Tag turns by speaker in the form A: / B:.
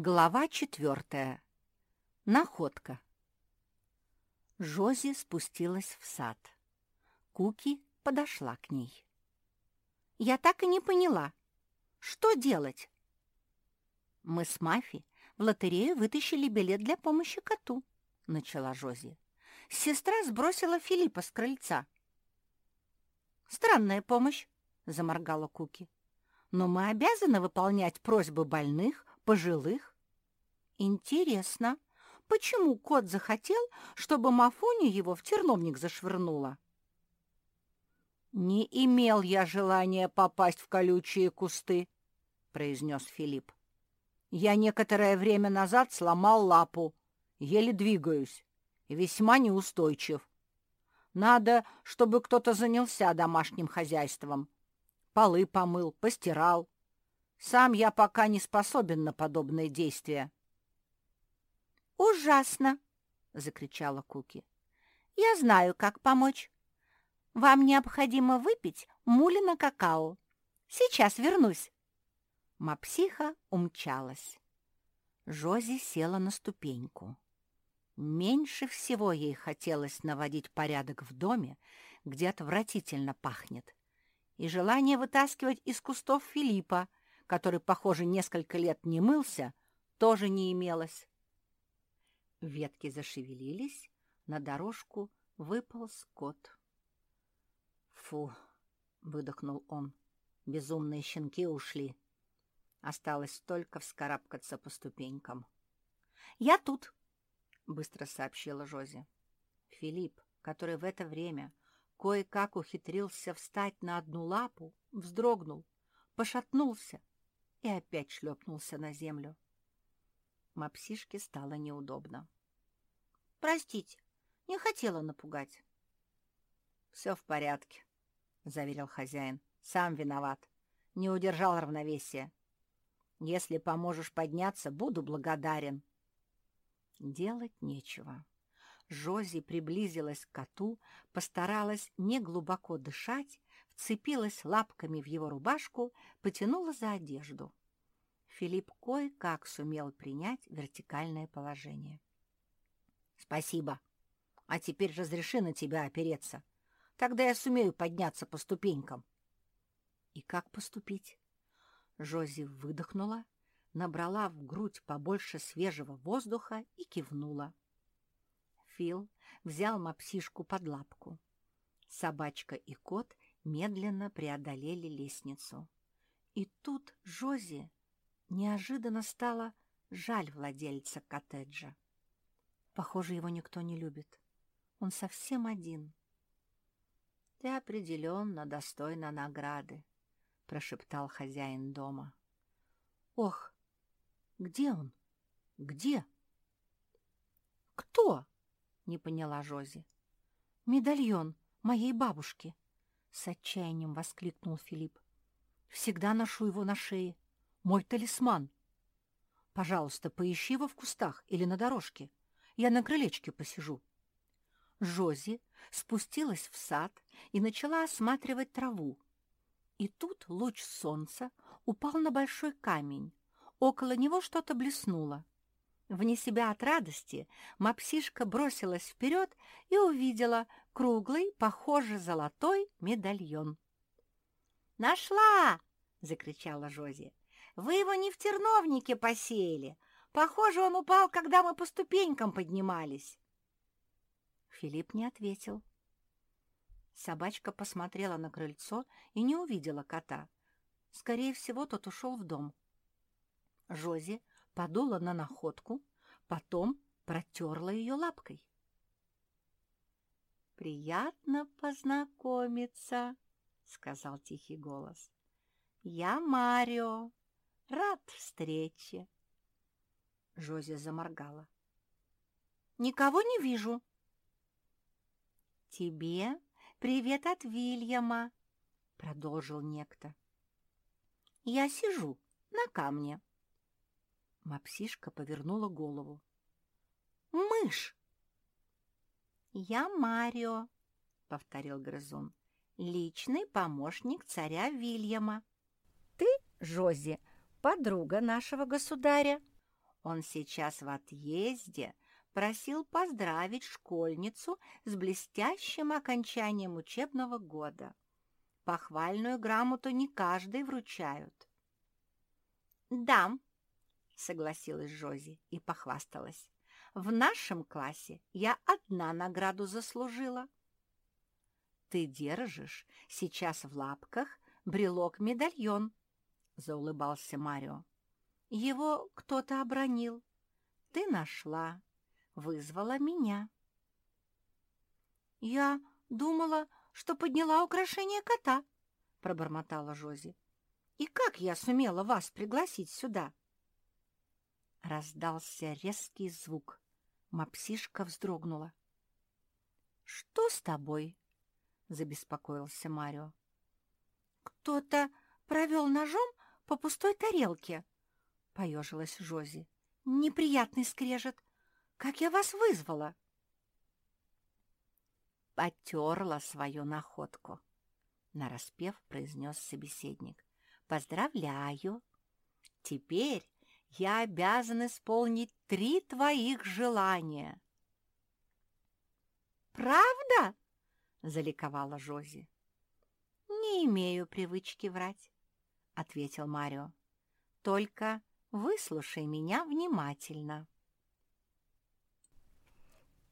A: Глава четвертая. Находка. Жози спустилась в сад. Куки подошла к ней. «Я так и не поняла. Что делать?» «Мы с Мафи в лотерею вытащили билет для помощи коту», — начала Жози. «Сестра сбросила Филиппа с крыльца». «Странная помощь», — заморгала Куки. «Но мы обязаны выполнять просьбы больных, пожилых. Интересно, почему кот захотел, чтобы Мафоня его в терновник зашвырнула? «Не имел я желания попасть в колючие кусты», — произнес Филипп. «Я некоторое время назад сломал лапу, еле двигаюсь, весьма неустойчив. Надо, чтобы кто-то занялся домашним хозяйством. Полы помыл, постирал, сам я пока не способен на подобные действия. «Ужасно!» — закричала Куки. «Я знаю, как помочь. Вам необходимо выпить мулина какао. Сейчас вернусь». Мапсиха умчалась. Жози села на ступеньку. Меньше всего ей хотелось наводить порядок в доме, где отвратительно пахнет, и желание вытаскивать из кустов Филиппа, который, похоже, несколько лет не мылся, тоже не имелось. Ветки зашевелились, на дорожку выпал скот. «Фу!» — выдохнул он. «Безумные щенки ушли. Осталось только вскарабкаться по ступенькам». «Я тут!» — быстро сообщила Жози. Филипп, который в это время кое-как ухитрился встать на одну лапу, вздрогнул, пошатнулся и опять шлепнулся на землю. Мапсишке стало неудобно. «Простите, не хотела напугать». «Все в порядке», — заверил хозяин. «Сам виноват. Не удержал равновесия. Если поможешь подняться, буду благодарен». Делать нечего. Жози приблизилась к коту, постаралась не глубоко дышать вцепилась лапками в его рубашку, потянула за одежду. Филипп кое-как сумел принять вертикальное положение. «Спасибо. А теперь разреши на тебя опереться. Тогда я сумею подняться по ступенькам». «И как поступить?» Жози выдохнула, набрала в грудь побольше свежего воздуха и кивнула. Фил взял мапсишку под лапку. Собачка и кот медленно преодолели лестницу. И тут Жози неожиданно стало жаль владельца коттеджа. Похоже, его никто не любит. Он совсем один. — Ты определенно достойна награды, — прошептал хозяин дома. — Ох, где он? Где? — Кто? — не поняла Жози. — Медальон моей бабушки, — с отчаянием воскликнул Филипп. «Всегда ношу его на шее. Мой талисман. Пожалуйста, поищи его в кустах или на дорожке. Я на крылечке посижу». Жози спустилась в сад и начала осматривать траву. И тут луч солнца упал на большой камень. Около него что-то блеснуло. Вне себя от радости мапсишка бросилась вперед и увидела круглый, похоже, золотой медальон. «Нашла!» — закричала Жози. «Вы его не в терновнике посеяли. Похоже, он упал, когда мы по ступенькам поднимались». Филипп не ответил. Собачка посмотрела на крыльцо и не увидела кота. Скорее всего, тот ушел в дом. Жози подула на находку, потом протерла ее лапкой. «Приятно познакомиться», — сказал тихий голос. «Я Марио. Рад встрече». Жози заморгала. «Никого не вижу». «Тебе привет от Вильяма», — продолжил некто. «Я сижу на камне». Мапсишка повернула голову. «Мышь!» «Я Марио», — повторил грызун, — «личный помощник царя Вильяма. Ты, Жози, подруга нашего государя. Он сейчас в отъезде, просил поздравить школьницу с блестящим окончанием учебного года. Похвальную грамоту не каждый вручают. «Да», — согласилась Жози и похвасталась, «в нашем классе я одна награду заслужила». «Ты держишь сейчас в лапках брелок-медальон», — заулыбался Марио. «Его кто-то обронил. Ты нашла, вызвала меня». «Я думала, что подняла украшение кота», — пробормотала Жози. «И как я сумела вас пригласить сюда?» Раздался резкий звук. Мапсишка вздрогнула. «Что с тобой?» — забеспокоился Марио. «Кто-то провел ножом по пустой тарелке», — поежилась Жози. «Неприятный скрежет. Как я вас вызвала?» «Потерла свою находку», — нараспев произнес собеседник. «Поздравляю! Теперь я обязан исполнить три твоих желания». «Правда?» — заликовала Жози. «Не имею привычки врать», — ответил Марио. «Только выслушай меня внимательно».